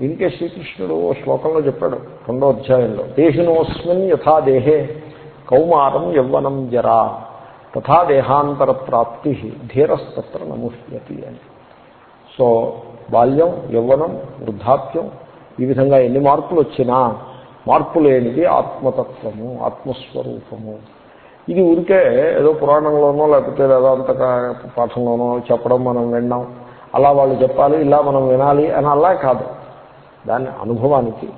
దీనికే శ్రీకృష్ణుడు ఓ శ్లోకంలో చెప్పాడు రెండో అధ్యాయంలో దేహినోస్మిన్ యథా దేహే కౌమారం యవ్వనం జరా తథా దేహాంతర ప్రాప్తి ధీరస్తత్ర నముహ్యతి అని. సో బాల్యం యవ్వనం వృద్ధాప్యం ఈ విధంగా ఎన్ని మార్పులు వచ్చినా మార్పు లేనిది ఆత్మతత్వము ఆత్మస్వరూపము. ఇది ఊరికే ఏదో పురాణంలోనో లేకపోతే వేదాంత పాఠంలోనో చెప్పడం మనం విన్నాం. అలా వాళ్ళు చెప్పాలి ఇలా మనం వినాలి అని అలా కాదు. దాన్ని అనుభవానికి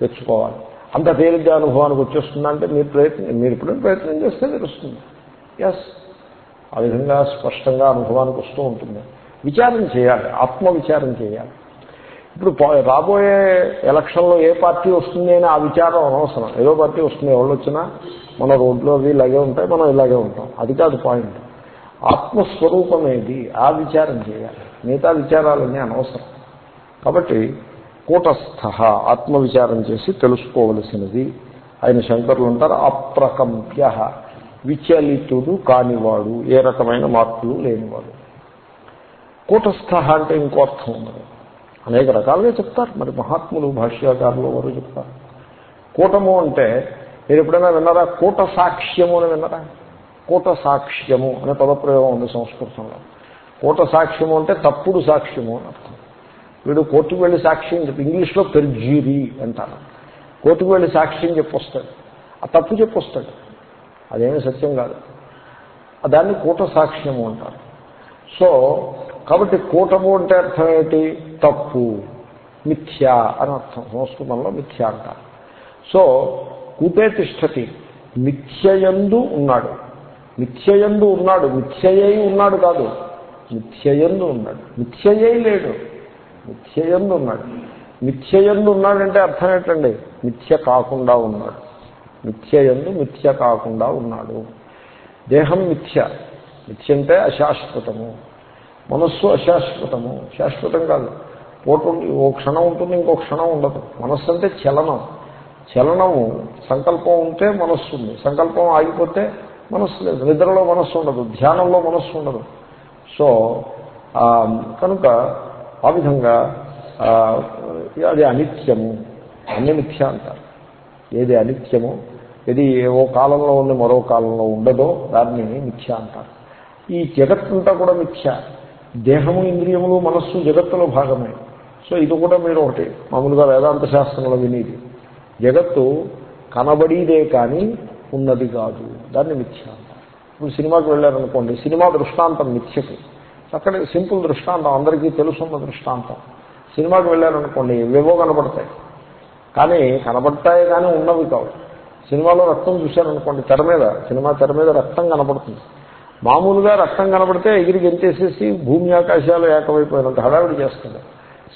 తెచ్చుకోవాలి. అంత తేలిగ్గా అనుభవానికి వచ్చేస్తుందంటే మీరు ప్రయత్నం మీరు ఇప్పుడే ప్రయత్నం చేస్తే తెలుస్తుంది. ఎస్ ఆ విధంగా స్పష్టంగా అనుభవానికి వస్తూ ఉంటుంది. విచారం చేయాలి ఆత్మ విచారం చేయాలి. ఇప్పుడు రాబోయే ఎలక్షన్లో ఏ పార్టీ వస్తుంది అని ఆ విచారం అనవసరం. ఏదో పార్టీ వస్తుంది ఎవరు వచ్చినా మన రోడ్లో అవి ఇలాగే ఉంటాయి మనం ఇలాగే ఉంటాం. అది కాదు పాయింట్. ఆత్మస్వరూపం ఏది ఆ విచారం చేయాలి. మిగతా విచారాలన్నీ అనవసరం. కాబట్టి కూటస్థ ఆత్మవిచారం చేసి తెలుసుకోవలసినది. ఆయన శంకరులు అంటారు అప్రకంప్య. విచలితుడు కానివాడు ఏ రకమైన మార్పులు లేనివాడు. కూటస్థ అంటే ఇంకో అర్థం ఉన్నది. అనేక రకాలుగా చెప్తారు మరి మహాత్ములు భాష్యాకారులు వారు చెప్తారు. కూటము అంటే మీరు ఎప్పుడైనా విన్నారా? కూట సాక్ష్యము అని విన్నారా? కూట సాక్ష్యము అనే పదప్రయోగం ఉంది సంస్కృతంలో. కూట సాక్ష్యము అంటే తప్పుడు సాక్ష్యము అని అర్థం. వీడు కోర్టుకు వెళ్ళి సాక్ష్యం చెప్పి ఇంగ్లీష్లో పెర్జీరీ అంటారు. కోర్టుకు వెళ్ళి సాక్ష్యం చెప్పొస్తాడు ఆ తప్పు చెప్పొస్తాడు అదేమీ సత్యం కాదు. దాన్ని కూట సాక్ష్యము అంటారు. సో కాబట్టి కూటము అంటే అర్థం ఏంటి? తప్పు మిథ్య అని అర్థం. సంస్కృతంలో మిథ్య అంటారు. సో కూటే తిష్టతి. మిథ్యయందు ఉన్నాడు. మిథ్యయందు ఉన్నాడు. మిథ్యయై ఉన్నాడు కాదు. మిథ్యయందు ఉన్నాడు. మిథ్యయై లేడు. మిథ్యయందు ఉన్నాడు మిథ్యయందు ఉన్నాడంటే అర్థం ఏంటండి మిథ్య కాకుండా ఉన్నాడు. మిథ్యయందు మిథ్య కాకుండా ఉన్నాడు. దేహం మిథ్య. మిథ్య అంటే అశాశ్వతము. మనస్సు అశాశ్వతము. శాశ్వతం కాదు. పోటు ఓ క్షణం ఉంటుంది ఇంకో క్షణం ఉండదు. మనస్సు అంటే చలనం. చలనము సంకల్పం ఉంటే మనస్సు ఉంది. సంకల్పం ఆగిపోతే మనస్సు లేదు. నిద్రలో మనస్సు ఉండదు. ధ్యానంలో మనస్సు ఉండదు. సో కనుక ఆ విధంగా అది అనిత్యము అన్ని మిథ్య అంటారు. ఏది అనిత్యమో ఏది ఏవో కాలంలో ఉండి మరో కాలంలో ఉండదో దాన్ని మిథ్య అంటారు. ఈ జగత్తంతా కూడా మిథ్య. దేహము ఇంద్రియములు మనస్సు జగత్తులో భాగమే. సో ఇది కూడా మీరు ఒకటి మామూలుగా వేదాంత శాస్త్రంలో వినేది. జగత్తు కనబడిదే కానీ ఉన్నది కాదు. దాన్ని మిథ్య అంటారు. ఇప్పుడు సినిమాకి వెళ్ళారనుకోండి సినిమా దృష్టాంతం మిథ్యకి. అక్కడ సింపుల్ దృష్టాంతం అందరికీ తెలుసున్న దృష్టాంతం. సినిమాకి వెళ్ళారనుకోండి ఏవేవో కనబడతాయి. కానీ కనబడతాయి కానీ ఉన్నవి కావు. సినిమాలో రక్తం చూశారనుకోండి తెర మీద సినిమా తెర మీద రక్తం కనబడుతుంది. మామూలుగా రక్తం కనబడితే ఎగిరి గెంతేసేసి భూమి ఆకాశాలు ఏకమైపోయినంత హడావిడి చేస్తుంది.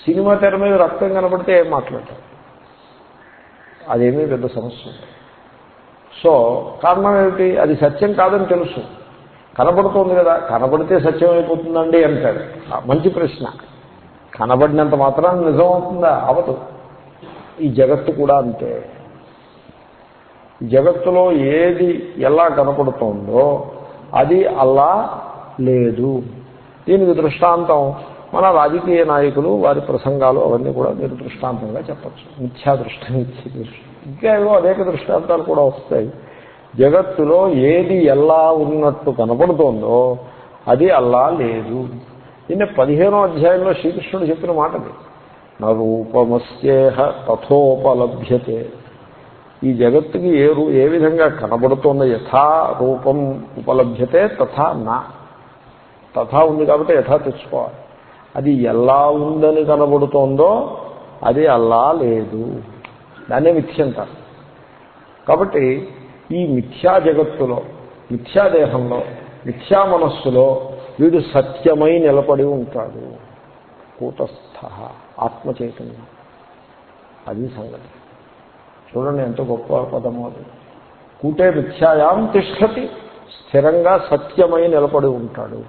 సినిమా తెర మీద రక్తం కనబడితే ఏం మాట్లాడతారు అదేమీ పెద్ద సమస్య సో కారణం ఏమిటి? అది సత్యం కాదని తెలుసు. కనబడుతోంది కదా కనబడితే సత్యం అయిపోతుందండి అంటాడు. మంచి ప్రశ్న. కనబడినంత మాత్రాన్ని నిజం అవుతుందా? అవదు. ఈ జగత్తు కూడా అంతే. జగత్తులో ఏది ఎలా కనపడుతోందో అది అలా లేదు. దీనికి దృష్టాంతం మన రాజకీయ నాయకులు వారి ప్రసంగాలు అవన్నీ కూడా మీరు దృష్టాంతంగా చెప్పచ్చు. మిథ్యా దృష్టి దృష్టి ఇంకా ఏవో అనేక దృష్టాంతాలు కూడా వస్తాయి. జగత్తులో ఏది ఎలా ఉన్నట్టు కనపడుతోందో అది అల్లా లేదు. నిన్న పదిహేనో అధ్యాయంలో శ్రీకృష్ణుడు చెప్పిన మాటది. నా రూపమస్యేహ తథోపలభ్యతే. ఈ జగత్తుకి ఏ రూ ఏ విధంగా కనబడుతోందో యథా రూపం ఉపలభ్యతే తథా నా. తథా ఉంది కాబట్టి యథా తెచ్చుకోవాలి. అది ఎలా ఉందని కనబడుతోందో అది అలా లేదు. దాన్నే మిథ్య కాబట్టి ఈ మిథ్యా జగత్తులో మిథ్యాదేహంలో మిథ్యా మనస్సులో వీడు సత్యమై నిలబడి ఉంటాడు. కూటస్థ ఆత్మ చైతన్యం అది సంగతి. చూడండి ఎంత గొప్ప పదము అది. కూటే మిథ్యాయాం తిష్టతి స్థిరంగా సత్యమై నిలబడి ఉంటాడు.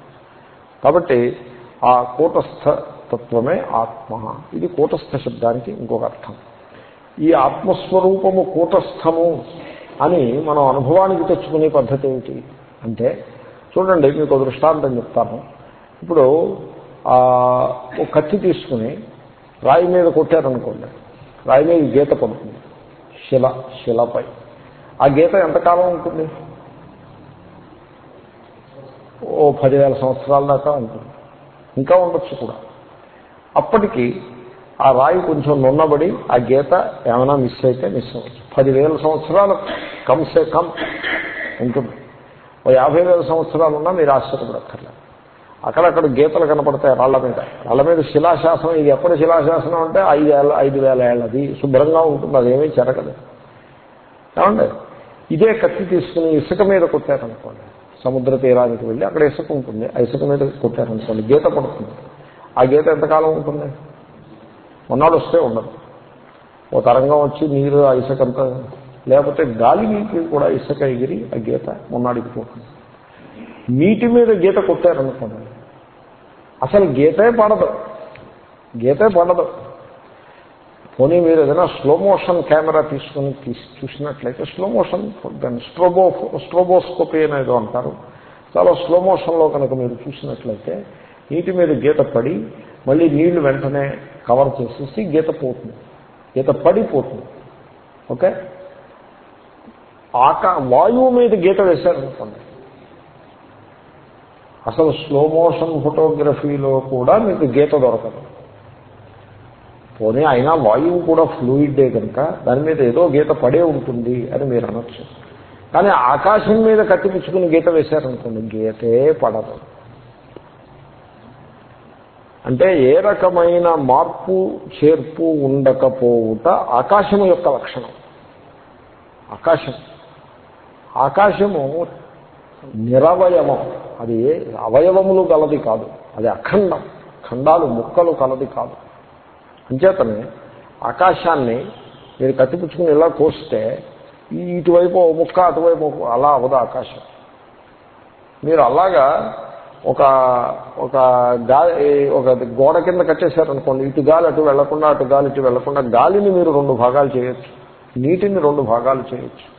కాబట్టి ఆ కూటస్థ తత్వమే ఆత్మ. ఇది కూటస్థ శబ్దానికి ఇంకొక అర్థం. ఈ ఆత్మస్వరూపము కూటస్థము. అని మనం అనుభవానికి తెచ్చుకునే పద్ధతి ఏమిటి అంటే చూడండి మీకు ఒక దృష్టాంతం చెప్తాను. ఇప్పుడు ఒక కత్తి తీసుకుని రాయి మీద కొట్టారనుకోండి. రాయి మీద గీత పడుతుంది. శిల శిలపై. ఆ గీత ఎంతకాలం ఉంటుంది? ఓ పదివేల సంవత్సరాల దాకా ఉంటుంది. ఇంకా ఉండొచ్చు కూడా. అప్పటికి ఆ రాయి కొంచెం నున్నబడి ఆ గీత ఏమైనా మిస్ అయితే మిస్ అవ్వచ్చు. పదివేల సంవత్సరాలు కమ్సే కమ్ ఉంటుంది. ఓ యాభై వేల సంవత్సరాలు ఉన్నా మీరు ఆశ్చర్యపడక్కర్లేదు. అక్కడక్కడ గీతలు కనపడతాయి రాళ్ళ మీద. రాళ్ళ మీద శిలాశాసనం ఇది ఎప్పటి శిలాశాసనం అంటే ఐదు ఏళ్ళ ఐదు వేల ఏళ్ళది. శుభ్రంగా ఉంటుంది అదేమీ చెరగదు. ఏమండి? ఇదే కత్తి తీసుకుని ఇసుక మీద కొట్టారనుకోండి. సముద్ర తీరానికి వెళ్ళి అక్కడ ఇసుక ఉంటుంది. ఆ ఇసుక మీద కొట్టారనుకోండి. గీత పడుతుంది. ఆ గీత ఎంతకాలం ఉంటుంది? మొన్నాడు వస్తే ఉండదు. ఓ తరంగం వచ్చి నీరు ఆ ఇసుకంతా లేకపోతే గాలికి కూడా ఇసుక ఎగిరి ఆ గీత మొన్నాడికి పోతుంది. నీటి మీద గీత కొట్టారనుకోండి. అసలు గీతే పడదు. గీతే పడదు. పోనీ మీరు ఏదైనా స్లో మోషన్ కెమెరా తీసుకుని తీసి చూసినట్లయితే స్లో మోషన్ దాన్ని స్ట్రోబో స్ట్రోబోస్కోపీ అనేది అంటారు. చాలా స్లో మోషన్లో కనుక మీరు చూసినట్లయితే నీటి మీద గీత పడి మళ్ళీ నీళ్ళు వెంటనే కవర్ చేసేసి గీత పోతుంది. గీత పడిపోతుంది. ఓకే? ఆకా వాయువు మీద గీత వేశారనుకోండి అసలు స్లో మోషన్ ఫోటోగ్రఫీలో కూడా మీకు గీత దొరకదు. పోనీ అయినా వాయువు కూడా ఫ్లూయిడ్డే కనుక దాని మీద ఏదో గీత పడే ఉంటుంది అని మీరు అనొచ్చు. కానీ ఆకాశం మీద కట్టిపుచ్చుకుని గీత వేశారనుకోండి గీతే పడదు. అంటే ఏ రకమైన మార్పు చేర్పు ఉండకపోవుట ఆకాశము యొక్క లక్షణం. ఆకాశం. ఆకాశము నిరవయవం. అది అవయవములు గలది కాదు. అది అఖండం. ఖండాలు ముక్కలు కలది కాదు. అంచేతనే ఆకాశాన్ని మీరు కట్టిపుచ్చుకుని ఇలా కోస్తే ఇటువైపు ముక్క అటువైపు అలా అవదు ఆకాశం. మీరు అలాగా ఒక ఒక గాలి ఒక గోడ కింద కట్టేశారనుకోండి ఇటు గాలి అటు వెళ్ళకుండా అటు గాలి ఇటు వెళ్ళకుండా గాలిని మీరు రెండు భాగాలు చేయొచ్చు. నీటిని రెండు భాగాలు చేయొచ్చు.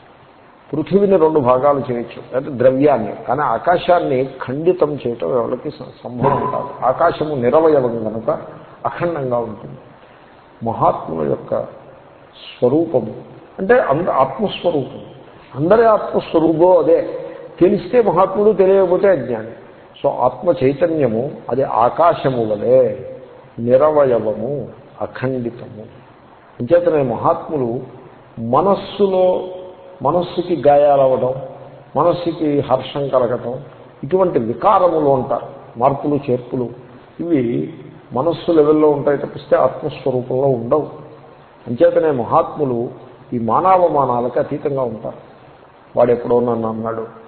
పృథివిని రెండు భాగాలు చేయొచ్చు. అంటే ద్రవ్యాన్ని. కానీ ఆకాశాన్ని ఖండితం చేయటం ఎవరికి సంభవం కాదు. ఆకాశము నిరవయవం కనుక అఖండంగా ఉంటుంది. మహాత్ముల యొక్క స్వరూపము. అంటే అంద ఆత్మస్వరూపం. అందరి ఆత్మస్వరూపం అదే. తెలిస్తే మహాత్ముడు తెలియకపోతే అజ్ఞాని. సో ఆత్మ చైతన్యము అది ఆకాశము వలె నిరవయవము అఖండితము. అంచేతనే మహాత్ములు మనస్సులో మనస్సుకి గాయాలవ్వడం మనస్సుకి హర్షం కలగటం ఇటువంటి వికారములు ఉంటారు మార్పులు చేర్పులు ఇవి మనస్సు లెవెల్లో ఉంటాయి తప్పిస్తే ఆత్మస్వరూపంలో ఉండవు. అంచేతనే మహాత్ములు ఈ మానవమానాలకు అతీతంగా ఉంటారు. వాడు ఎప్పుడో నన్ను అన్నాడు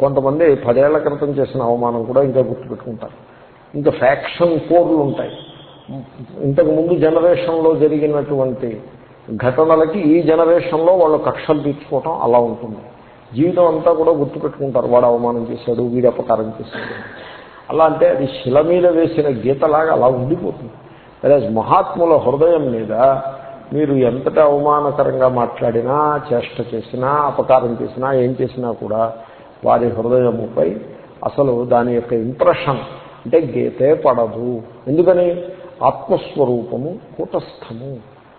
కొంతమంది పదేళ్ళ క్రితం చేసిన అవమానం కూడా ఇంకా గుర్తుపెట్టుకుంటారు. ఇంకా ఫ్యాక్షన్ కోర్లు ఉంటాయి. ఇంతకు ముందు జనరేషన్లో జరిగినటువంటి ఘటనలకి ఈ జనరేషన్లో వాళ్ళు కక్షలు తీర్చుకోవటం అలా ఉంటుంది. జీవితం అంతా కూడా గుర్తుపెట్టుకుంటారు. వాడు అవమానం చేశాడు వీడు అపకారం చేశాడు. అలా అంటే అది శిల మీద వేసిన గీతలాగా అలా ఉండిపోతుంది. అదే మహాత్ముల హృదయం మీద మీరు ఎంతటి అవమానకరంగా మాట్లాడినా చేష్ట చేసినా అపకారం చేసినా ఏం చేసినా కూడా వారి హృదయముపై అసలు దాని యొక్క ఇంప్రెషన్ అంటే గీతే పడదు. ఎందుకని? ఆత్మస్వరూపము కూటస్థము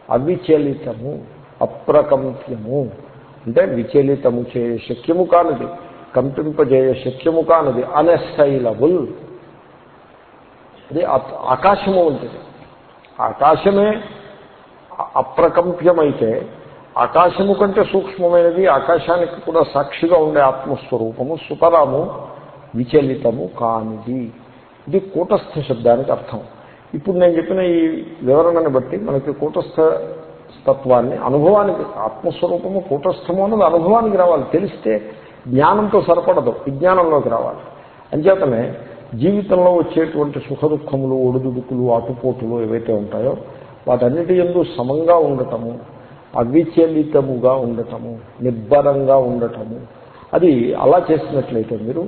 అవిచలితము అప్రకంప్యము. అంటే విచలితము చేయ శక్యము కానిది కంపింపజేయ శక్యము కానిది అనెస్టైలబుల్ అది ఆకాశము వంటిది. ఆకాశమే అప్రకంప్యమైతే ఆకాశము కంటే సూక్ష్మమైనది ఆకాశానికి కూడా సాక్షిగా ఉండే ఆత్మస్వరూపము సుతరాము విచలితము కానిది. ఇది కూటస్థ శబ్దానికి అర్థం. ఇప్పుడు నేను చెప్పిన ఈ వివరణను బట్టి మనకి కూటస్థ తత్వాన్ని అనుభవానికి ఆత్మస్వరూపము కూటస్థము అన్నది అనుభవానికి రావాలి. తెలిస్తే జ్ఞానంతో సరిపడదు విజ్ఞానంలోకి రావాలి. అంచేతనే జీవితంలో వచ్చేటువంటి సుఖ దుఃఖములు ఒడిదుడుకులు ఆటుపోటులు ఏవైతే ఉంటాయో వాటన్నిటి ఎందు సమంగా ఉండటము అవిచలితముగా ఉండటము నిబ్బరంగా ఉండటము. అది అలా చేసినట్లయితే మీరు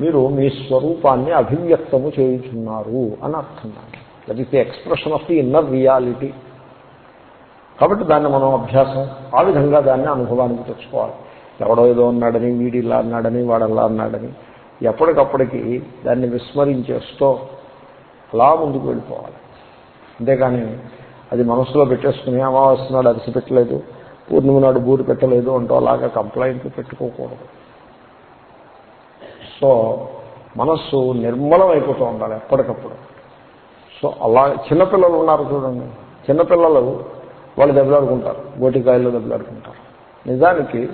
మీరు మీ స్వరూపాన్ని అభివ్యక్తము చేయుచున్నారు అని అర్థం that is the expression of the inner reality కాబట్టి దాన్ని మనం అభ్యాసం ఆ విధంగా దాన్ని అనుభవానికి తెచ్చుకోవాలి. ఎవడో ఏదో అన్నాడని వీడి ఇలా అన్నాడని వాడల్లా అన్నాడని ఎప్పటికప్పటికి దాన్ని విస్మరించేస్తూ అలా ముందుకు వెళ్ళిపోవాలి. అంతేకాని అది మనసులో పెట్టేసుకుని అమావాస్య నాడు అరిసి పెట్టలేదు పూర్ణిమ నాడు బూరు పెట్టలేదు అంటూ అలాగా కంప్లైంట్లు పెట్టుకోకూడదు. సో మనస్సు నిర్మలం అయిపోతూ ఉండాలి ఎప్పటికప్పుడు. సో అలా చిన్నపిల్లలు ఉన్నారు చూడండి. చిన్నపిల్లలు వాళ్ళు దెబ్బలాడుకుంటారు. గోటికాయల్లో దెబ్బలాడుకుంటారు. నిజానికి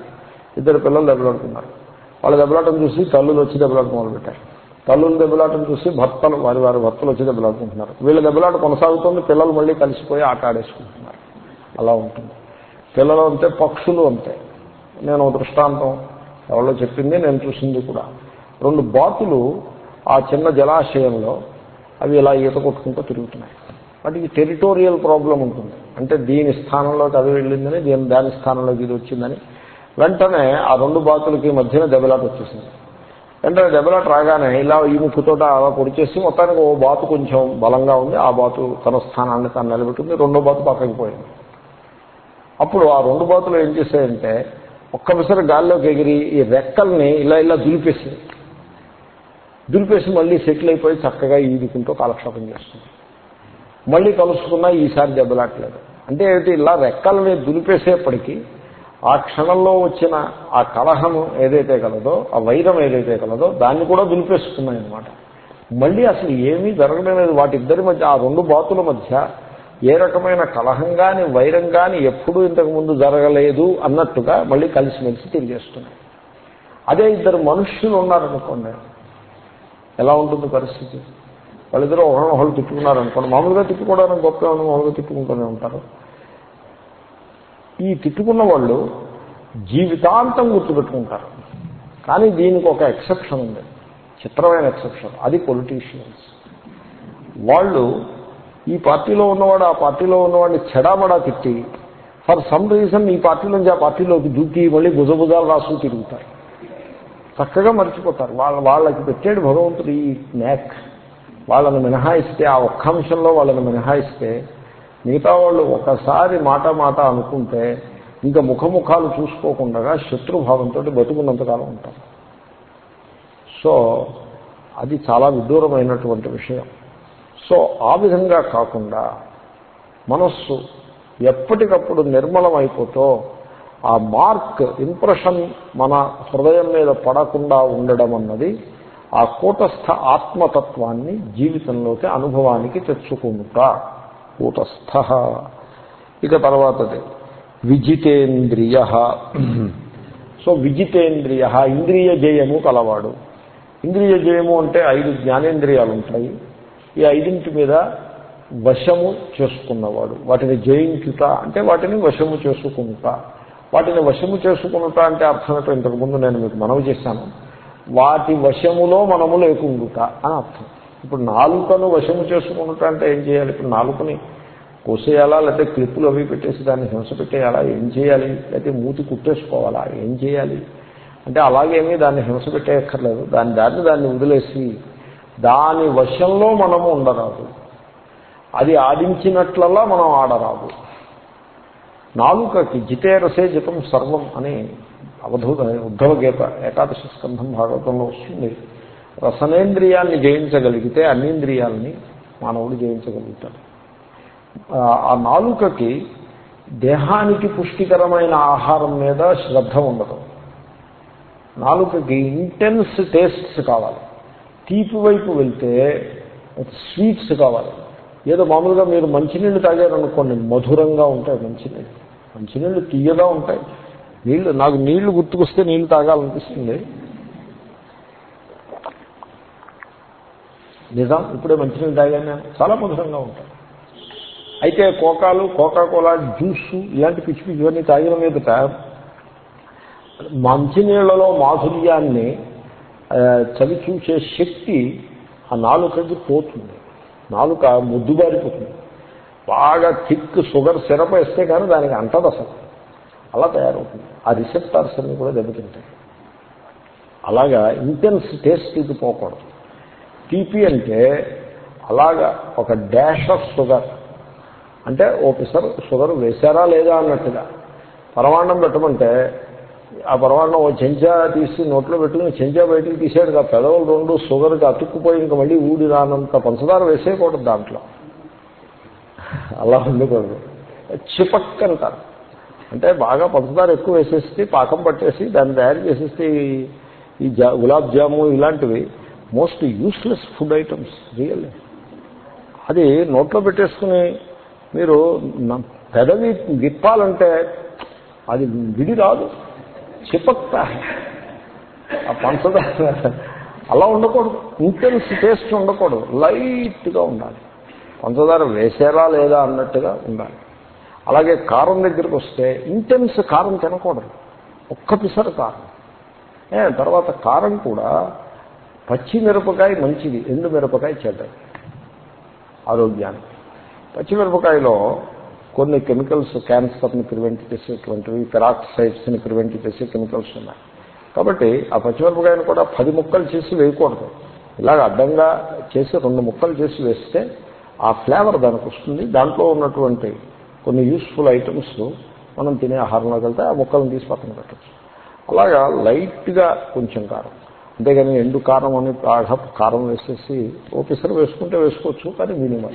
ఇద్దరు పిల్లలు దెబ్బలాడుకున్నారు. వాళ్ళు దెబ్బలాటం చూసి తల్లులు వచ్చి దెబ్బలాట మొదలుపెట్టారు. తల్లులు దెబ్బలాటం చూసి భర్తలు వారి వారి భర్తలు వచ్చి దెబ్బలాడుకుంటున్నారు. వీళ్ళ దెబ్బలాట కొనసాగుతుంది పిల్లలు మళ్ళీ కలిసిపోయి ఆట ఆడేసుకుంటున్నారు. అలా ఉంటుంది. పిల్లలు అంతే పక్షులు అంతే. నేను దృష్టాంతం ఎవరో చెప్పింది నేను చూసింది కూడా. రెండు బాతులు ఆ చిన్న జలాశయంలో అవి ఇలా ఈత కొట్టుకుంటూ తిరుగుతున్నాయి. వాటికి టెరిటోరియల్ ప్రాబ్లం ఉంటుంది. అంటే దీని స్థానంలోకి అది వెళ్ళిందని దీని దాని స్థానంలోకి ఇది వచ్చిందని. వెంటనే ఆ రెండు బాతులకి మధ్యన దెబ్బలాట వచ్చేసింది. వెంటనే దెబ్బలాట రాగానే ఇలా ఈ ముక్కుతోట అలా పొడిచేసి మొత్తానికి ఓ బాతు కొంచెం బలంగా ఉంది. ఆ బాతు తన స్థానాన్ని తను నిలబెట్టింది. రెండో బాతు పక్కకి పోయింది. అప్పుడు ఆ రెండు బాతులు ఏం చేశాయంటే ఒక్క విసర గాల్లోకి ఎగిరి ఈ రెక్కల్ని ఇలా ఇలా దులిపేసి దులిపేసి మళ్ళీ సెటిల్ అయిపోయి చక్కగా ఈదుకుంటూ కాలక్షేపం చేస్తుంది. మళ్ళీ కలుసుకున్నా ఈసారి దెబ్బలాట్లేదు. అంటే ఏమిటి? ఇలా రెక్కల్ని దులిపేసేప్పటికీ ఆ క్షణంలో వచ్చిన ఆ కలహము ఏదైతే కలదో ఆ వైరం ఏదైతే కలదో దాన్ని కూడా దులిపేసుకున్నాయి అనమాట మళ్ళీ అసలు ఏమీ జరగడం లేదు. వాటిద్దరి మధ్య ఆ రెండు బాతుల మధ్య ఏ రకమైన కలహం కానీ వైరం కానీ ఎప్పుడూ ఇంతకుముందు జరగలేదు అన్నట్టుగా మళ్ళీ కలిసిమెలిసి తిరిగేస్తున్నాయి. అదే ఇద్దరు మనుష్యులు ఉన్నారనుకోండి. ఎలా ఉంటుంది పరిస్థితి? వాళ్ళిద్దరూ ఒకరినొకరు తిట్టుకున్నారనుకోండి. తిట్టుకున్నారు అనుకోండి మామూలుగా తిట్టుకోవడానికి గొప్ప మామూలుగా తిట్టుకుంటూనే ఉంటారు. ఈ తిట్టుకున్న వాళ్ళు జీవితాంతం గుర్తుపెట్టుకుంటారు. కానీ దీనికి ఒక ఎక్సెప్షన్ ఉంది. చిత్రమైన ఎక్సెప్షన్. అది పొలిటీషియన్స్ వాళ్ళు ఈ పార్టీలో ఉన్నవాడు ఆ పార్టీలో ఉన్నవాడిని చెడామడా తిట్టి ఫర్ సమ్ రీజన్ ఈ పార్టీ నుంచి ఆ పార్టీలోకి దూకి మళ్ళీ భుజభుజాలు రాసు తిరుగుతారు. చక్కగా మర్చిపోతారు. వాళ్ళ వాళ్ళకి పెట్టాడు భగవంతుడు ఈ నేక్ వాళ్ళని మినహాయిస్తే ఆ ఒక్క అంశంలో వాళ్ళని మినహాయిస్తే మిగతా వాళ్ళు ఒకసారి మాట మాట అనుకుంటే ఇంకా ముఖముఖాలు చూసుకోకుండా శత్రుభావంతో బతుకున్నంతకాలం ఉంటారు సో అది చాలా విదూరమైనటువంటి విషయం. సో ఆ విధంగా కాకుండా మనస్సు ఎప్పటికప్పుడు నిర్మలం ఆ మార్క్ ఇంప్రెషన్ మన హృదయం మీద పడకుండా ఉండడం అన్నది ఆ కూటస్థ ఆత్మతత్వాన్ని జీవితంలోకి అనుభవానికి తెచ్చుకుంటా. కూటస్థ ఇక తర్వాతది విజితేంద్రియ. సో విజితేంద్రియ ఇంద్రియ జయము కలవాడు. ఇంద్రియ జయము అంటే ఐదు జ్ఞానేంద్రియాలు ఉంటాయి ఈ ఐదింటి మీద వశము చేసుకున్నవాడు. వాటిని జయించుట అంటే వాటిని వశము చేసుకుంటా. వాటిని వశము చేసుకునుట అంటే అర్థమేటో ఇంతకుముందు నేను మీకు మనవి చేశాను. వాటి వశములో మనము లేకుండుట అని అర్థం. ఇప్పుడు నాలుకను వశము చేసుకునుట అంటే ఏం చేయాలి? ఇప్పుడు నాలుకని కోసేయాలా? లేకపోతే క్లిప్పులు అవి పెట్టేసి దాన్ని హింస పెట్టేయాలా? ఏం చేయాలి? లేకపోతే మూతి కుట్టేసుకోవాలా? ఏం చేయాలి? అంటే అలాగేమీ దాన్ని హింస పెట్టేయక్కర్లేదు. దాని దాన్ని దాన్ని వదిలేసి దాని వశంలో మనము ఉండరాదు. అది ఆడించినట్లలా మనం ఆడరాదు. నాలుకకి జితేరసే జితం సర్వం అని అవధూత ఉద్ధవ గీత ఏకాదశి స్కంధం భాగవతంలో వస్తుంది. రసనేంద్రియాన్ని జయించగలిగితే అన్నింద్రియాలని మానవుడు జయించగలుగుతాడు. ఆ నాలుకకి దేహానికి పుష్టికరమైన ఆహారం మీద శ్రద్ధ ఉండదు. నాలుకకి ఇంటెన్స్ టేస్ట్స్ కావాలి. తీపి వైపు వెళ్తే స్వీట్స్ కావాలి. ఏదో మామూలుగా మీరు మంచినీళ్ళు తాగారనుకోండి మధురంగా ఉంటాయి మంచినీళ్ళు. మంచినీళ్ళు తీయగా ఉంటాయి. నీళ్ళు నాకు నీళ్ళు గుర్తుకొస్తే నీళ్ళు తాగాలనిపిస్తుంది. నిజం ఇప్పుడే మంచినీళ్ళు తాగాను నేను చాలా మధురంగా ఉంటాను అయితే కోకాలు కోకా కోలా జ్యూస్ ఇలాంటి పిచ్చి పిచ్చి ఇవన్నీ తాగిన మీదట మంచినీళ్ళలో మాధుర్యాన్ని చవి చూసే శక్తి ఆ నాలుకకి పోతుంది. నాలుక ముద్దుబారిపోతుంది బాగా థిక్ షుగర్ సిరప్ వేస్తే కానీ దానికి అంటదు అసలు. అలా తయారవుతుంది. ఆ రిసెప్టార్స్ అన్ని కూడా దెబ్బతింటాయి. అలాగా ఇంటెన్స్ టేస్ట్ ఇది పోకూడదు. తీపి అంటే అలాగా ఒక డాష్ ఆఫ్ షుగర్. అంటే ఓపెసర్ షుగర్ వేశారా లేదా అన్నట్టుగా. పరమాన్నం పెట్టమంటే ఆ పరమాన్నం ఓ చెంచా తీసి నోట్లో పెట్టుకుని చెంచా బయటకు తీసాడు కదా పెదవులు రెండు షుగర్కి అతుక్కుపోయి ఇంకా మళ్ళీ ఊడి రానంత పంచదార వేసేయకూడదు దాంట్లో. అలా ఉండకూడదు. చిపక్ అంటారు. అంటే బాగా పంచదార ఎక్కువ వేసేసి పాకం పట్టేసి దాన్ని తయారు చేసేసి ఈ జా గులాబ్ జాము ఇలాంటివి most useless food items really. అది నోట్లో పెట్టేసుకుని మీరు పెదవి విప్పాలంటే అది విడి రాదు. చిపక్తా. ఆ పంచదార అలా ఉండకూడదు. ఇంటెన్స్ టేస్ట్ ఉండకూడదు. లైట్గా ఉండాలి. పంచదార వేసేలా లేదా అన్నట్టుగా ఉండాలి. అలాగే కారం దగ్గరికి వస్తే ఇంటెన్స్ కారం తినకూడదు. ఒక్క పిసరు కారం తర్వాత కారం కూడా పచ్చిమిరపకాయ మంచిది ఎండు మిరపకాయ చెడ్డది ఆరోగ్యానికి. పచ్చిమిరపకాయలో కొన్ని కెమికల్స్ క్యాన్సర్ని ప్రివెంట్ చేసేటువంటివి పెరాక్సైడ్స్ని ప్రివెంట్ చేసే కెమికల్స్ ఉన్నాయి. కాబట్టి ఆ పచ్చిమిరపకాయను కూడా పది ముక్కలు చేసి వేయకూడదు. ఇలాగ అడ్డంగా చేసి రెండు ముక్కలు చేసి వేస్తే ఆ ఫ్లేవర్ దానికి వస్తుంది. దాంట్లో ఉన్నటువంటి కొన్ని యూస్ఫుల్ ఐటమ్స్ మనం తినే ఆహారంలోకి వెళ్తే ఆ ముక్కలను తీసి పక్కన పెట్టచ్చు. అలాగా లైట్గా కొంచెం కారం. అంతేగాని ఎండు కారం అని ప్రాఢ కారం వేసేసి ఓపెసర్ వేసుకుంటే వేసుకోవచ్చు కానీ మినిమం.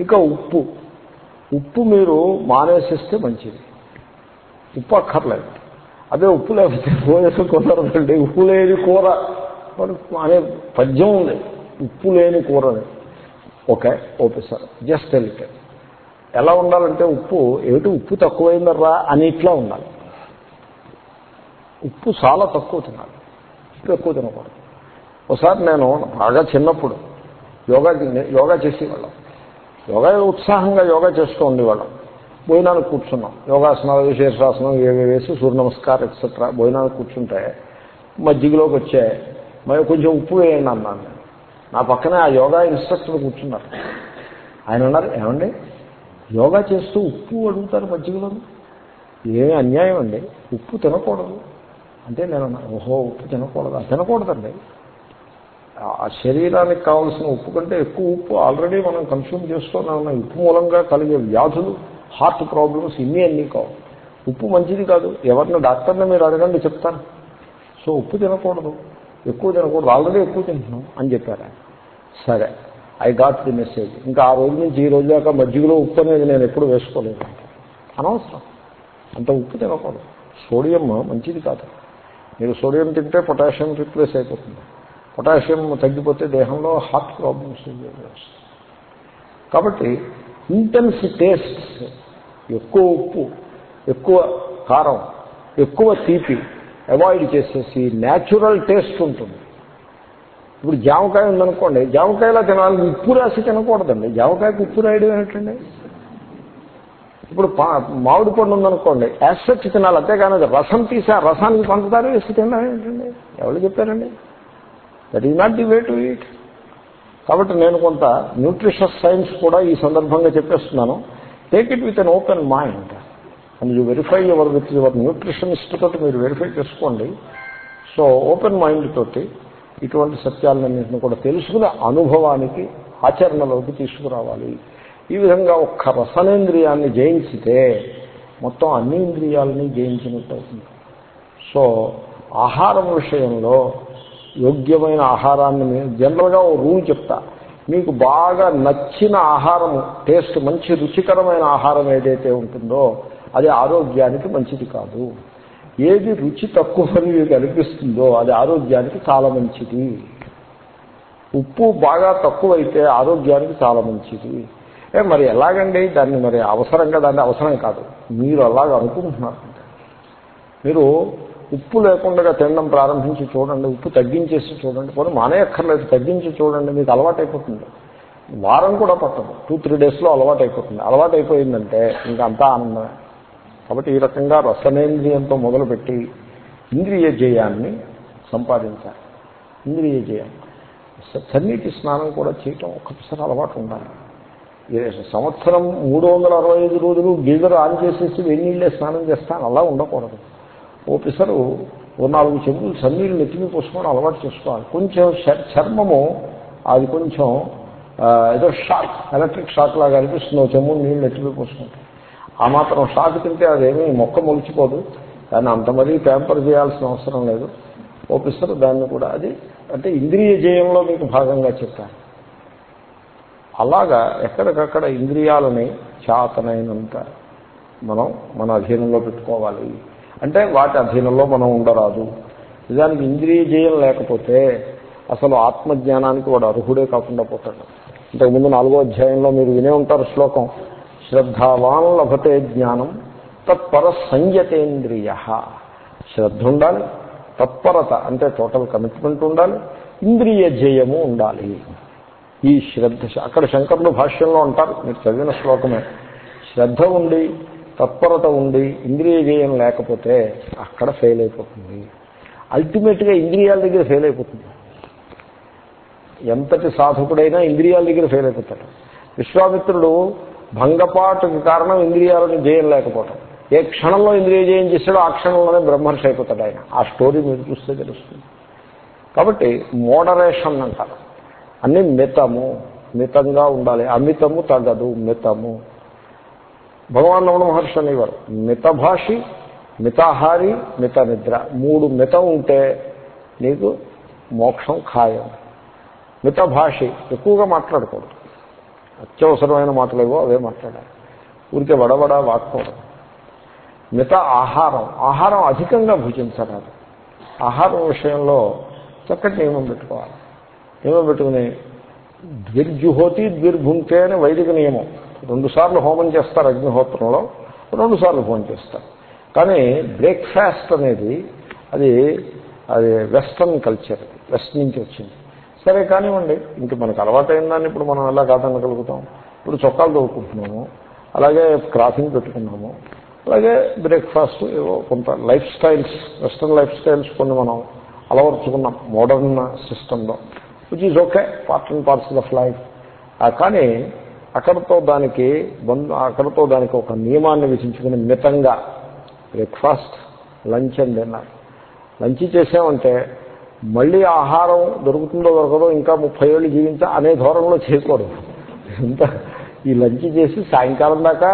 ఇక ఉప్పు. ఉప్పు మీరు మానేసేస్తే మంచిది. ఉప్పు అక్కర్లేదు. అదే ఉప్పు లేకపోతే భోజనం కుదరదండి. ఉప్పు లేని కూర. అనే పద్యం ఉంది. ఉప్పు లేని కూరని ఓకే ఓపెసర్ జస్ట్ ఎలిటే ఎలా ఉండాలంటే ఉప్పు ఏమిటి ఉప్పు తక్కువైందర్రా అని ఇట్లా ఉండాలి. ఉప్పు చాలా తక్కువ తినాలి. ఉప్పు ఎక్కువ తినకూడదు. ఒకసారి నేను బాగా చిన్నప్పుడు యోగా యోగా చేసేవాళ్ళం. యోగా ఉత్సాహంగా యోగా చేస్తూ ఉండేవాళ్ళం. భోజనానికి కూర్చున్నాం. యోగాసనాలు శీర్షాసనం ఏవి వేసి సూర్య నమస్కారం ఎక్సెట్రా భోజనానికి కూర్చుంటే మజ్జిగలోకి వచ్చే మరి కొంచెం ఉప్పు వేయండి అన్నాను నా పక్కనే ఆ యోగా ఇన్స్ట్రక్టర్ కూర్చున్నారు. ఆయన అన్నారు ఏమండి? యోగా చేస్తూ ఉప్పు అడుగుతారు మజ్జిగలో ఏమీ అన్యాయం అండి. ఉప్పు తినకూడదు. అంటే నేను ఓహో ఉప్పు తినకూడదు? తినకూడదండి. ఆ శరీరానికి కావాల్సిన ఉప్పు కంటే ఎక్కువ ఉప్పు ఆల్రెడీ మనం కన్స్యూమ్ చేస్తూనే ఉన్నాం. ఉప్పు మూలంగా కలిగే వ్యాధులు హార్ట్ ప్రాబ్లమ్స్ ఇన్ని అన్నీ కావు. ఉప్పు మంచిది కాదు. ఎవరిని డాక్టర్ని మీరు అడగండి చెప్తాను. సో ఉప్పు తినకూడదు. ఎక్కువ తినకూడదు. ఆల్రెడీ ఎక్కువ తింటున్నాం అని చెప్పారు సరే ఐ గాట్ ది మెసేజ్ ఇంకా ఆ రోజు నుంచి ఈ రోజు దాకా మజ్జిగలో ఉప్పు అనేది నేను ఎప్పుడు వేసుకోలేదు. అనవసరం. అంత ఉప్పు తినకూడదు. సోడియం మంచిది కాదు. మీరు సోడియం తింటే పొటాషియం రిప్లేస్ అయిపోతుంది. పొటాషియం తగ్గిపోతే దేహంలో హార్ట్ ప్రాబ్లమ్స్ కాబట్టి ఇంటెన్స్ టేస్ట్స్ ఎక్కువ ఉప్పు ఎక్కువ కారం ఎక్కువ తీపి అవాయిడ్ చేసేసి న్యాచురల్ టేస్ట్ ఉంటుంది. ఇప్పుడు జామకాయ ఉందనుకోండి జామకాయలా తినాలి ఉప్పు రాసి తినకూడదండి. జామకాయకు ఉప్పు రాయడం ఏంటండి? ఇప్పుడు మామిడి పండు ఉందనుకోండి యాసెట్ తినాలి అంతేగాని అది రసం తీసా రసానికి పంచదార వేసి తినాలి ఏంటండి? ఎవరు చెప్పారండి? That is not the way to eat కాబట్టి నేను కొంత న్యూట్రిషస్ సైన్స్ కూడా ఈ సందర్భంగా చెప్పేస్తున్నాను. Take it with an open mind and you verify your with your nutritionist తోటి మీరు వెరిఫై చేసుకోండి. సో ఓపెన్ మైండ్ తోటి ఇటువంటి సత్యాలన్నింటిని కూడా తెలుసుకునే అనుభవానికి ఆచరణలోకి తీసుకురావాలి. ఈ విధంగా ఒక్క రసనేంద్రియాన్ని జయించితే మొత్తం అన్ని ఇంద్రియాలని జయించినట్టు అవుతుంది. సో ఆహారం విషయంలో యోగ్యమైన ఆహారాన్ని జనరల్గా ఓ రూల్ చెప్తా. మీకు బాగా నచ్చిన ఆహారం టేస్ట్ మంచి రుచికరమైన ఆహారం ఏదైతే ఉంటుందో అది ఆరోగ్యానికి మంచిది కాదు. ఏది రుచి తక్కువని మీకు అనిపిస్తుందో అది ఆరోగ్యానికి చాలా మంచిది. ఉప్పు బాగా తక్కువైతే ఆరోగ్యానికి చాలా మంచిది. మరి ఎలాగండి? దాన్ని మరి అవసరంగా దాన్ని అవసరం కాదు. మీరు అలాగ అనుకుంటున్నారు. మీరు ఉప్పు లేకుండా తినడం ప్రారంభించి చూడండి ఉప్పు తగ్గించేసి చూడండి. పోనీ మానేయక్కర్లేదు తగ్గించి చూడండి మీకు అలవాటైపోతుంది. వారం కూడా పట్టదు. టూ త్రీ డేస్లో అలవాటు అయిపోతుంది అలవాటు అయిపోయిందంటే ఇంకా అంతా ఆనందమే. కాబట్టి ఈ రకంగా రసనేంద్రియంతో మొదలుపెట్టి ఇంద్రియ జయాన్ని సంపాదించాలి. ఇంద్రియ జయం. చన్నీటి స్నానం కూడా చేయటం ఒక్కసారి అలవాటు ఉండాలి. సంవత్సరం మూడు వందల అరవై ఐదు రోజులు గీజర్ ఆన్ చేసేసి వెన్నీళ్ళే స్నానం చేస్తాను. అలా ఉండకూడదు. ఓ పిసరు ఓ నాలుగు చెంబులు సన్నీళ్ళు నెత్తిమి పోసుకొని అలవాటు చేసుకోవాలి. కొంచెం చర్మము అది కొంచెం ఏదో షాక్ ఎలక్ట్రిక్ షాక్ లాగా అనిపిస్తుంది. ఓ చెంబు నీళ్ళు నెత్తిమి పోసుకుంటాం. ఆ మాత్రం షాక్ తింటే అదేమీ మొక్క మొలిచిపోదు. దాన్ని అంతమరీ ప్యాంపర్ చేయాల్సిన అవసరం లేదు. ఓపిస్తారు దాన్ని కూడా. అది అంటే ఇంద్రియ జయంలో మీకు భాగంగా చెప్పాను. అలాగా ఎక్కడికక్కడ ఇంద్రియాలని చేతనైనంత మనం మన అధీనంలో పెట్టుకోవాలి. అంటే వాటి అధీనంలో మనం ఉండరాదు. నిజానికి ఇంద్రియ జయం లేకపోతే అసలు ఆత్మజ్ఞానానికి వాడు అర్హుడే కాకుండా పోతాడు. ఇంతకుముందు నాలుగో అధ్యాయంలో మీరు వినే ఉంటారు శ్లోకం శ్రద్ధావాన్ లభతే జ్ఞానం తత్పర సంయతేంద్రియ. శ్రద్ధ ఉండాలి తత్పరత అంటే టోటల్ కమిట్మెంట్ ఉండాలి ఇంద్రియ జయము ఉండాలి. ఈ శ్రద్ధ అక్కడ శంకరులు భాష్యంలో అంటారు మీరు చదివిన శ్లోకమే. శ్రద్ధ ఉండి తత్పరత ఉండి ఇంద్రియ జయం లేకపోతే అక్కడ ఫెయిల్ అయిపోతుంది. అల్టిమేట్గా ఇంద్రియాల దగ్గర ఫెయిల్ అయిపోతుంది. ఎంతటి సాధకుడైనా ఇంద్రియాల దగ్గర ఫెయిల్ అయిపోతాడు. విశ్వామిత్రుడు భంగపాటుకి కారణం ఇంద్రియాలను జయం లేకపోవటం. ఏ క్షణంలో ఇంద్రియ జయం చేశాడో ఆ క్షణంలోనే బ్రహ్మర్షి అయిపోతాడు ఆయన. ఆ స్టోరీ మీరు చూస్తే తెలుస్తుంది. కాబట్టి మోడరేషన్ అంటారు. అన్నీ మితము మితంగా ఉండాలి. అమితము తగదు మితము. భగవాన్ రమణ మహర్షి అనేవారు. మితభాషి మితాహారి మిత నిద్ర మూడు మితం ఉంటే నీకు మోక్షం ఖాయం. మితభాషి ఎక్కువగా మాట్లాడకూడదు. అత్యవసరమైన మాటలేవో అవే మాట్లాడాలి. ఊరికే వడవడ వాక్కూడదు మిత ఆహారం. ఆహారం అధికంగా భుజించరాదు. ఆహారం విషయంలో చక్కటి నియమం పెట్టుకోవాలి. నియమం పెట్టుకుని ద్విర్జుహోతి ద్విర్భుంకే అని వైదిక నియమం. రెండుసార్లు హోమం చేస్తారు అగ్నిహోత్రంలో రెండుసార్లు హోమం చేస్తారు. కానీ బ్రేక్ఫాస్ట్ అనేది అది అది వెస్ట్రన్ కల్చర్ వెస్ట్ నుంచి వచ్చింది. సరే కానివ్వండి ఇంక మనకు అలవాటైన దాన్ని ఇప్పుడు మనం ఎలా కాదనగలుగుతాం? ఇప్పుడు చొక్కాలు తోడుకుంటున్నాము అలాగే క్రాసింగ్ పెట్టుకున్నాము అలాగే బ్రేక్ఫాస్ట్ ఏవో కొంత life styles western life styles కొన్ని మనం అలవర్చుకున్నాం మోడర్న్ సిస్టంలో. Which is okay part and parcel of life కానీ అక్కడతో దానికి బంధు అక్కడతో దానికి ఒక నియమాన్ని విధించుకుని మితంగా breakfast lunch and dinner. Lunch చేసామంటే మళ్ళీ ఆహారం దొరుకుతుందో దొరకదో ఇంకా ముప్పై ఏళ్ళు జీవించా అనే ధోరణిలో చేయకూడదు ఇంత ఈ లంచ్ చేసి సాయంకాలం దాకా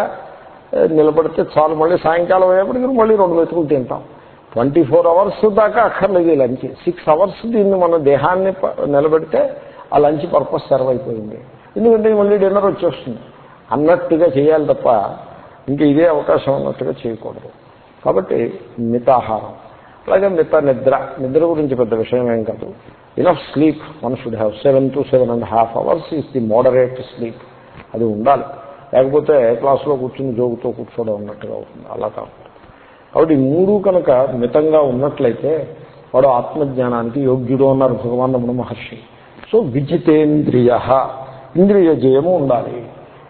నిలబడితే చాలు మళ్ళీ సాయంకాలం అయ్యేప్పటికీ మళ్ళీ రెండు మెతుకులు తింటాం. ట్వంటీ ఫోర్ అవర్స్ దాకా అక్కర్లేదు ఈ లంచ్. సిక్స్ అవర్స్ దీన్ని మన దేహాన్ని నిలబెడితే ఆ లంచ్ పర్పస్ సర్వ్ అయిపోయింది. ఎందుకంటే మళ్ళీ డిన్నర్ వచ్చేస్తుంది. అన్నట్టుగా చేయాలి తప్ప ఇంక ఇదే అవకాశం అన్నట్టుగా చేయకూడదు. కాబట్టి మితాహారం. అలాగే మిత నిద్ర. నిద్ర గురించి పెద్ద విషయం ఏం కాదు. Enough sleep one should have seven to seven and half hours is the moderate sleep అది ఉండాలి. లేకపోతే క్లాస్లో కూర్చుని జోగుతో కూర్చోవడం ఉన్నట్టుగా అవుతుంది. అలా కాకుండా కాబట్టి ఈ మూడు కనుక మితంగా ఉన్నట్లయితే వాడు ఆత్మజ్ఞానానికి యోగ్యుడు అన్నారు భగవాన్ రమణ మహర్షి. సో విజితేంద్రియ ఇంద్రియ జయము ఉండాలి.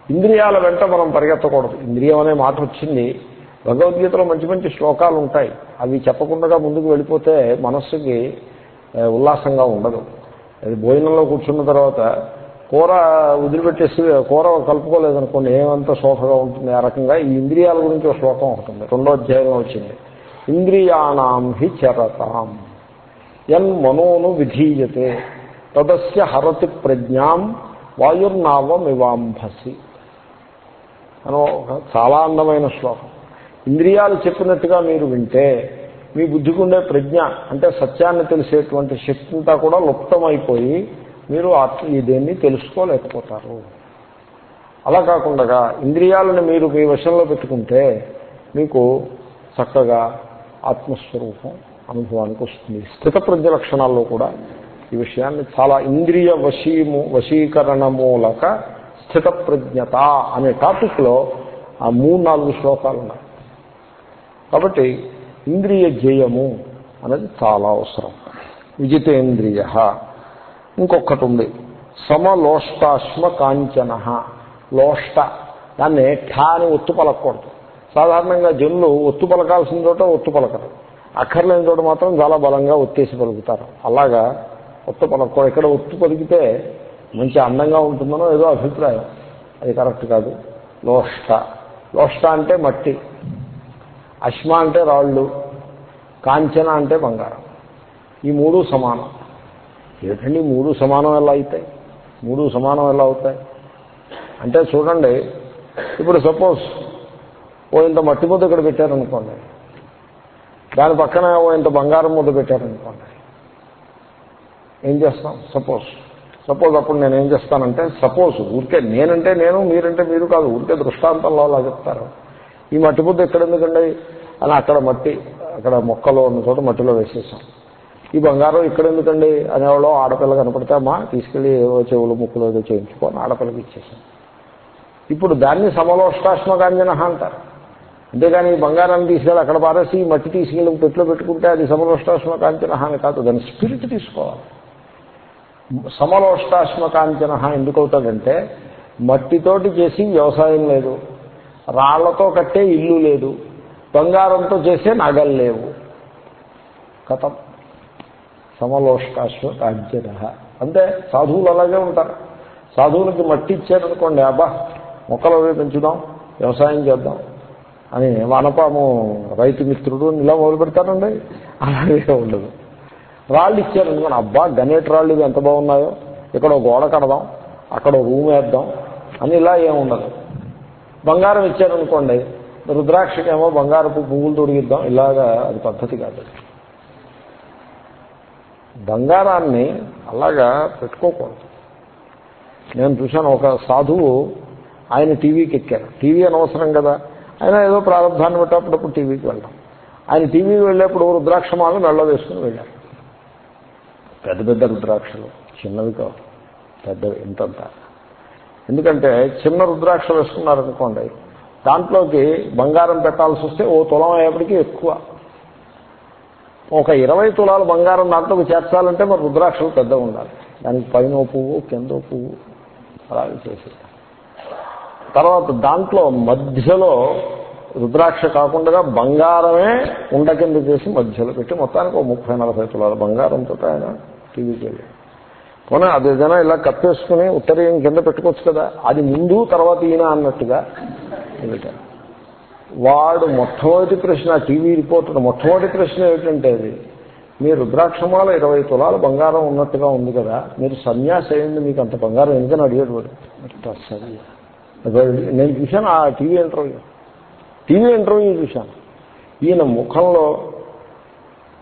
ఇంద్రియాల వెంట మనం పరిగెత్తకూడదు. ఇంద్రియం అనే మాట వచ్చింది. భగవద్గీతలో మంచి మంచి శ్లోకాలు ఉంటాయి. అవి చెప్పకుండా ముందుకు వెళ్ళిపోతే మనస్సుకి ఉల్లాసంగా ఉండదు. అది భోజనంలో కూర్చున్న తర్వాత కూర వదిలిపెట్టేసి కూర కలుపుకోలేదనుకోండి ఏమంత శోభగా ఉంటుంది. ఆ రకంగా ఈ ఇంద్రియాల గురించి ఒక శ్లోకం ఉంటుంది. రెండో అధ్యాయంలో వచ్చింది. ఇంద్రియాణం హి చరతాం. ఎన్ మనోను విధీయతే. తదస్య హరతి ప్రజ్ఞాం వాయుర్నావమివాంభసి. అని చాలా అందమైన శ్లోకం. ఇంద్రియాలు చెప్పినట్టుగా మీరు వింటే మీ బుద్ధికి ఉండే ప్రజ్ఞ అంటే సత్యాన్ని తెలిసేటువంటి శక్తి అంతా కూడా లుప్తమైపోయి మీరు ఆత్మ దేన్ని తెలుసుకోలేకపోతారు. అలా కాకుండా ఇంద్రియాలను మీరు మీ వశంలో పెట్టుకుంటే మీకు చక్కగా ఆత్మస్వరూపం అనుభవానికి వస్తుంది. స్థిత ప్రజ్ఞ లక్షణాల్లో కూడా ఈ విషయాన్ని చాలా ఇంద్రియ వశీము వశీకరణ మూలక స్థిత ప్రజ్ఞత అనే టాపిక్లో ఆ మూడు నాలుగు శ్లోకాలు ఉన్నాయి. కాబట్టి ఇంద్రియ జయము అనేది చాలా అవసరం. విజితేంద్రియ ఇంకొకటి ఉంది సమలోష్టాశ్మ కాంచన లోష్ట. దాన్ని ఠా అని ఒత్తు పలకూడదు సాధారణంగా జనులు ఒత్తు పలకాల్సిన చోట ఒత్తు పలకరు. అక్కర్లేని చోట మాత్రం చాలా బలంగా ఒత్తేసి పలుకుతారు. అలాగా ఒత్తు పలకూడదు ఇక్కడ ఒత్తు పలికితే మంచి అందంగా ఉంటుందనో ఏదో అభిప్రాయం. అది కరెక్ట్ కాదు. లోష్ట. లోష్ట అంటే మట్టి. అశ్మ అంటే రాళ్ళు. కాంచన అంటే బంగారం. ఈ మూడు సమానం. ఏంటండి మూడు సమానం ఎలా అవుతాయి? మూడు సమానం ఎలా అవుతాయి? అంటే చూడండి ఇప్పుడు సపోజ్ ఓ ఇంత మట్టి ముద్ద ఇక్కడ పెట్టారనుకోండి. దాని పక్కన ఓ ఇంత బంగారం ముద్ద పెట్టారనుకోండి. ఏం చేస్తాం? సపోజ్. సపోజ్ అప్పుడు నేను ఏం చేస్తానంటే సపోజ్ ఊరికే నేనంటే నేను మీరంటే మీరు కాదు ఊరికే దృష్టాంతంలో అలా చెప్తారు. ఈ మట్టి ముద్ద ఎక్కడ ఎందుకండి? అని అక్కడ మట్టి అక్కడ మొక్కలో ఉన్న చోట మట్టిలో వేసేసాం. ఈ బంగారం ఇక్కడ ఎందుకండి? అనేవాళ్ళు ఆడపిల్ల కనపడితే అమ్మా తీసుకెళ్ళి ఏవో చెవులు ముక్కులు ఏదో చేయించుకొని ఆడపిల్లకి ఇచ్చేసాం ఇప్పుడు దాన్ని సమలోష్టాశ్మ కాంజన అంటారు. అంతేగాని ఈ బంగారాన్ని తీసుకెళ్ళి అక్కడ పారేసి ఈ మట్టి తీసుకెళ్ళి పెట్టులో పెట్టుకుంటే అది సమలోష్టాశ్మ కాంచన అని కాదు. దాని స్పిరిట్ తీసుకోవాలి. సమలోష్టాశ్మ కాంచన ఎందుకు అవుతాడంటే మట్టితోటి చేసి వ్యవసాయం లేదు. రాళ్ళతో కట్టే ఇల్లు లేదు. బంగారంతో చేసే నగలు లేవు. కథం. సమలోష్కాశ్వ కాంచన అంతే సాధువులు అలాగే ఉంటారు. సాధువులకి మట్టి ఇచ్చారనుకోండి అబ్బా మొక్కలు అవి పెంచుదాం వ్యవసాయం చేద్దాం అని వానపాము రైతు మిత్రుడు ఇలా మొదలు పెడతారండి. అలాగే ఉండదు. రాళ్ళు ఇచ్చారనుకోండి అబ్బా గనేట్ రాళ్ళు ఇవి ఎంత బాగున్నాయో. ఇక్కడ గోడ కడదాం అక్కడ రూమ్ వేద్దాం అని ఇలా ఏముండదు బంగారం ఇచ్చారనుకోండి రుద్రాక్షకేమో బంగారపు పువ్వులు తొడిగిద్దాం ఇలాగా అది పద్ధతి కాదు. బంగారాన్ని అలాగా పెట్టుకోకూడదు. నేను చూశాను ఒక సాధువు ఆయన టీవీకి ఎక్కారు. టీవీ అనవసరం కదా. ఆయన ఏదో ప్రారంభాన్ని బట్టి అప్పుడప్పుడు టీవీకి వెళ్ళాం ఆయన టీవీకి వెళ్ళేప్పుడు రుద్రాక్షమాలను మెళ్ళ వేసుకుని వెళ్ళారు. పెద్ద పెద్ద రుద్రాక్షలు చిన్నవి కావు. పెద్దవి ఇంతంత. ఎందుకంటే చిన్న రుద్రాక్ష వేసుకున్నారనుకోండి దాంట్లోకి బంగారం పెట్టాల్సి వస్తే ఓ తులం అయ్యేప్పటికీ ఎక్కువ. ఒక ఇరవై తులాల బంగారం దాంట్లోకి చేర్చాలంటే మరి రుద్రాక్షలు పెద్ద ఉండాలి దానికి పైన పువ్వు కింద పువ్వు. అలాగే చేసి తర్వాత దాంట్లో మధ్యలో రుద్రాక్ష కాకుండా బంగారమే ఉండ కింద చేసి మధ్యలో పెట్టి మొత్తానికి ఒక ముప్పై నలభై తులాల బంగారంతో ఆయన టీవీకి వెళ్ళి పోనీ అది ఏదైనా ఇలా కప్పేసుకుని ఉత్తరీయం కింద పెట్టుకోవచ్చు కదా. అది ముందు తర్వాత ఈయన అన్నట్టుగా. వెళ్ళారు వాడు మొట్టమొదటి ప్రశ్న టీవీ రిపోర్టర్ మొట్టమొదటి ప్రశ్న ఏమిటంటే అది? మీ రుద్రాక్షమాల ఇరవై తులాలు బంగారం ఉన్నట్టుగా ఉంది కదా మీరు సన్యాసి అయింది మీకు అంత బంగారం ఎందుకని అడిగాడు వాడు? నేను చూశాను ఆ టీవీ ఇంటర్వ్యూ. టీవీ ఇంటర్వ్యూ చూశాను. ఈయన ముఖంలో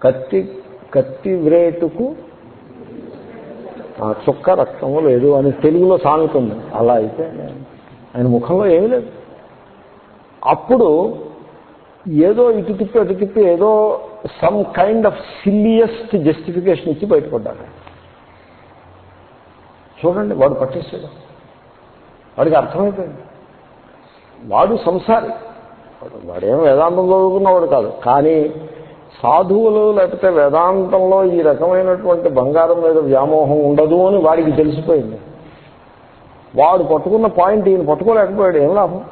కత్తి కత్తి వ్రేటుకు చుక్క రక్తము లేదు అని తెలుగులో సామెత ఉంది. అలా అయితే ఆయన ముఖంలో ఏమీ లేదు. అప్పుడు ఏదో ఇటు తిప్పి అటు తిప్పి ఏదో some kind of silliest justification ఇచ్చి బయటపడ్డాడు చూడండి వాడు పట్టేసాడు వాడికి అర్థమైపోయింది. వాడు సంసారి. వాడేం వేదాంతం చదువుకున్నవాడు కాదు. కానీ సాధువులు లేకపోతే వేదాంతంలో ఈ రకమైనటువంటి బంగారం మీద వ్యామోహం ఉండదు అని వాడికి తెలిసిపోయింది. వాడు పట్టుకున్న పాయింట్ ఈయన పట్టుకోలేకపోయాడు. ఏం లాభం?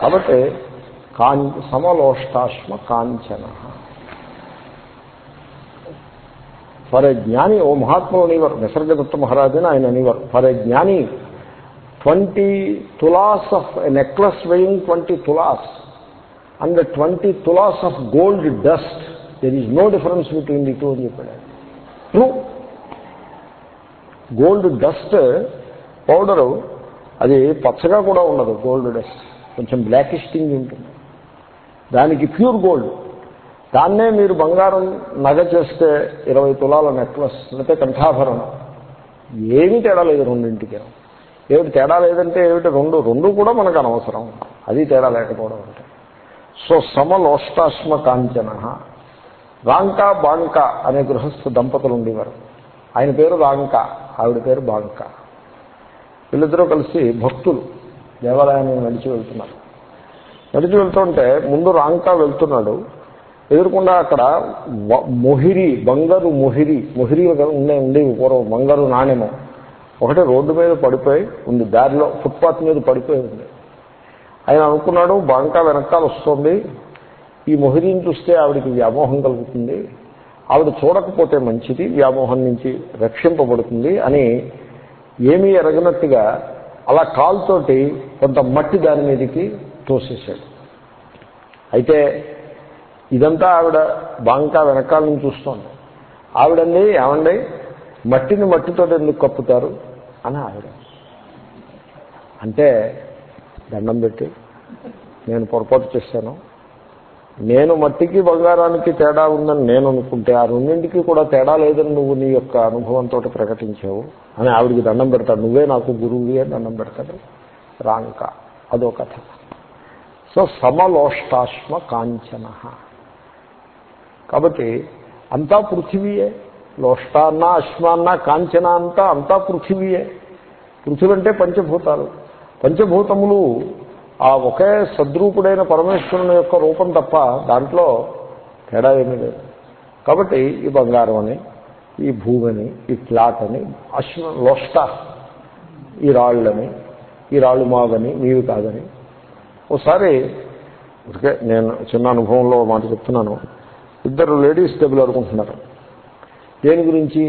కాబట్టి కాం సమలోష్టాశ్మ కాంచన. ఫర్ ఎ జ్ఞాని ఓ మహాత్ములు అనేవారు నిసర్గదత్త మహారాజుని ఆయన అనేవారు ఫర్ ఎ జ్ఞాని twenty tolas of necklace weighing twenty tolas and twenty tolas of gold dust there is no difference between the two అని చెప్పాడు. ట్రూ గోల్డ్ డస్ట్ పౌడరు అది పచ్చగా కూడా ఉండదు గోల్డ్ డస్ట్. కొంచెం బ్లాకిష్ థింగ్ ఉంటుంది. దానికి ప్యూర్ గోల్డ్ దాన్నే మీరు బంగారం నగ చేస్తే ఇరవై తులాల నెక్లెస్ లేకపోతే కంఠాభరణం. ఏమీ తేడా లేదు రెండింటికి. ఏమిటి తేడా లేదంటే ఏమిటి రెండు రెండు కూడా మనకు అనవసరం. అది తేడా లేకపోవడం అంటే. సో సమలోష్టాశ్మ కాంచన. రాంకా బాంక అనే గృహస్థ దంపతులు ఉండేవారు. ఆయన పేరు రాంక ఆవిడ పేరు బాంక. వీళ్ళిద్దరూ కలిసి భక్తులు. దేవాలయాన్ని నడిచి వెళ్తున్నారు నడిచి వెళ్తుంటే ముందు రాంకా వెళ్తున్నాడు. ఎదురుకుండా అక్కడ మొహిరి బంగారు మొహిరి మొహిరి ఉండే ఉండేవి పూర్వం బంగారు నాణ్యము. ఒకటి రోడ్డు మీద పడిపోయి ఉంది దారిలో ఫుట్పాత్ మీద పడిపోయి ఉంది. ఆయన అనుకున్నాడు బంకా వెనకాల వస్తుంది. ఈ మొహిరిని చూస్తే ఆవిడికి వ్యామోహం కలుగుతుంది. ఆవిడ చూడకపోతే మంచిది వ్యామోహం నుంచి రక్షింపబడుతుంది అని ఏమీ ఎరగనట్టుగా అలా కాలుతోటి కొంత మట్టి దాని మీదకి తోసేశాడు. అయితే ఇదంతా ఆవిడ బాంకా వెనకాల నుంచి చూస్తోంది. ఆవిడండి ఏమండి మట్టిని మట్టితో ఎందుకు కప్పుతారు? అని ఆవిడ. అంటే దండం పెట్టి నేను పొరపాటు చేశాను నేను మట్టికి బంగారానికి తేడా ఉందని నేను అనుకుంటే ఆ రెండింటికి కూడా తేడా లేదని నువ్వు నీ యొక్క అనుభవంతో ప్రకటించావు అని ఆవిడికి దండం పెడతాడు. నువ్వే నాకు గురువువి అని దండం పెడతాడు. రాంక. అదో కథ. సో సమలోష్టాశ్మ కాంచన. కాబట్టి అంతా పృథివీయే. లోష్ట అన్న కాంచన అంతా అంతా పృథివీయే. పృథివంటే పంచభూతాలు. పంచభూతములు ఆ ఒకే సద్రూపుడైన పరమేశ్వరుని యొక్క రూపం తప్ప దాంట్లో తేడా ఏమీ లేదు. కాబట్టి ఈ బంగారం అని ఈ భూమిని ఈ ఫ్లాట్ అని అశ్వ లోష్ట ఈ రాళ్ళని ఈ రాళ్ళు మావని నీవి కాదని. ఒకసారి ఓకే నేను చిన్న అనుభవంలో మాట చెప్తున్నాను. ఇద్దరు లేడీస్ డబ్బులు ఆడుకుంటున్నారు దేని గురించి?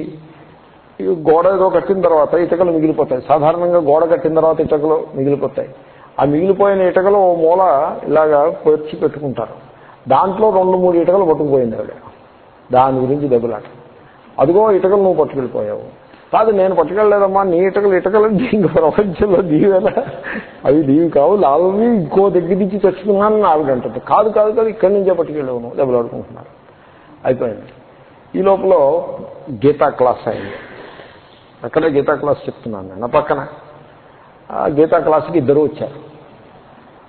ఈ గోడ ఏదో కట్టిన తర్వాత ఇటుకలు మిగిలిపోతాయి. సాధారణంగా గోడ కట్టిన తర్వాత ఇటకలు మిగిలిపోతాయి. ఆ మిగిలిపోయిన ఇటుకలు ఓ మూల ఇలాగా పేర్చి పెట్టుకుంటారు. దాంట్లో రెండు మూడు ఇటుకలు పట్టుకుపోయింది ఆవిడ. దాని గురించి దెబ్బలాట. అదిగో ఇటుకలు నువ్వు పట్టుకెళ్ళిపోయావు. కాదు నేను పట్టుకెళ్ళలేదమ్మా నీ ఇటుకలు ఇటుకలు దీనికి ప్రపంచంలో దీవేలా అవి దీవి కావు లావి ఇంకో దగ్గర నుంచి తెచ్చుకున్నాను ఆవిడ అంటుంది. కాదు కాదు కాదు ఇక్కడి నుంచే పట్టుకెళ్ళావు నువ్వు దెబ్బలాడుకుంటున్నారు. అయిపోయింది. ఈ లోపల గీతా క్లాస్ అయింది. అక్కడే గీతా క్లాస్ చెప్తున్నాను నేను పక్కన. గీతా క్లాస్కి ఇద్దరు వచ్చారు.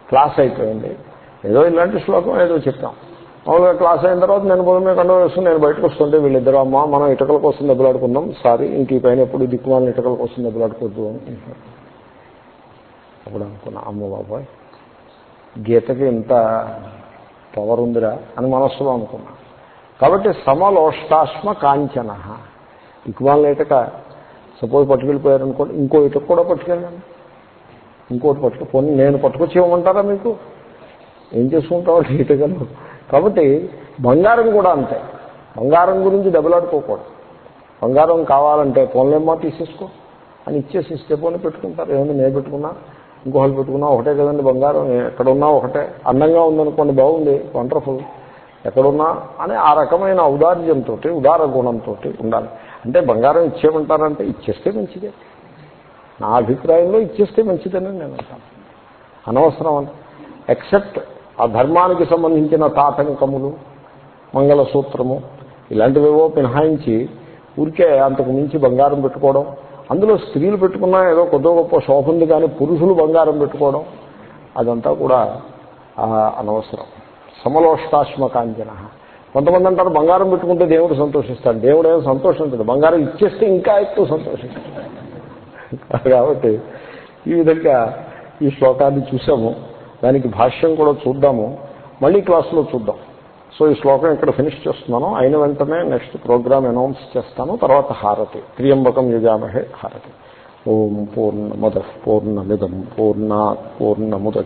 క్లాస్ అయిపోయింది. ఏదో ఇలాంటి శ్లోకం ఏదో చెప్తాం మామూలుగా క్లాస్ అయిన తర్వాత నేను పొద్దు మీద కండ వేసుకుని నేను బయటకు వస్తుంటే వీళ్ళిద్దరు అమ్మ మనం ఇటుకల కోసం దెబ్బలాడుకుందాం సారీ ఇంక పైన ఎప్పుడు దిక్కుమాలని ఇటుకల కోసం దెబ్బలాడుకోవద్దు అని అప్పుడు అనుకున్నా అమ్మ బాబాయ్ గీతకి ఇంత పవర్ ఉందిరా అని మనస్సులో అనుకున్నా. కాబట్టి సమలోష్టాశ్మ కాంచన. దిక్కుమాలని ఇటుక సపోజ్ పట్టుకెళ్ళిపోయారనుకోండి ఇంకో ఇటుక కూడా పట్టుకెళ్ళండి ఇంకోటి పట్టుకు పోనీ నేను పట్టుకొచ్చి ఇవ్వమంటారా మీకు? ఏం చేసుకుంటావు? ఇటుకలు కాబట్టి బంగారం కూడా అంతే. బంగారం గురించి దెబ్బలాడుకోకూడదు బంగారం కావాలంటే పోన్లేమ్మా తీసేసుకో. అని ఇచ్చేసి ఇస్తే పోనీ పెట్టుకుంటారు. ఏమన్నా నేను పెట్టుకున్నా? ఇంకోహలు పెట్టుకున్నా? ఒకటే కదండి బంగారం. ఎక్కడున్నా ఒకటే. అందంగా ఉందనుకోండి బాగుంది వండర్ఫుల్. ఎక్కడున్నా? అని ఆ రకమైన ఔదార్యంతో ఉదార గుణంతో ఉండాలి. అంటే బంగారం ఇచ్చేయమంటారంటే ఇచ్చేస్తే మంచిదే. నా అభిప్రాయంలో ఇచ్చేస్తే మంచిదని నేను అంటాను. అనవసరం అని. ఎక్సెప్ట్ ఆ ధర్మానికి సంబంధించిన తాటంకములు మంగళసూత్రము ఇలాంటివేవో మినహాయించి ఊరికే అంతకు మించి బంగారం పెట్టుకోవడం అందులో స్త్రీలు పెట్టుకున్నా ఏదో కొద్దో గొప్ప శోభ ఉంది కానీ పురుషులు బంగారం పెట్టుకోవడం అదంతా కూడా అనవసరం. సమలోష్టాశ్మ కాంచన కొంతమంది అంటారు బంగారం పెట్టుకుంటే దేవుడు సంతోషిస్తాడు. దేవుడు ఏమో సంతోషించడు బంగారం ఇచ్చేస్తే ఇంకా ఎక్కువ సంతోషిస్తాడు. కాబట్టి ఈ విధంగా ఈ శ్లోకాన్ని చూసాము. దానికి భాష్యం కూడా చూద్దాము. మళ్ళీ క్లాసులో చూద్దాం. సో ఈ శ్లోకం ఇక్కడ ఫినిష్ చేస్తున్నాను. అయిన వెంటనే నెక్స్ట్ ప్రోగ్రామ్ అనౌన్స్ చేస్తాను. తర్వాత హారతి. త్రియంబకం యజామహే హారతి. ఓం పూర్ణమద పూర్ణమిదం పూర్ణా పూర్ణముద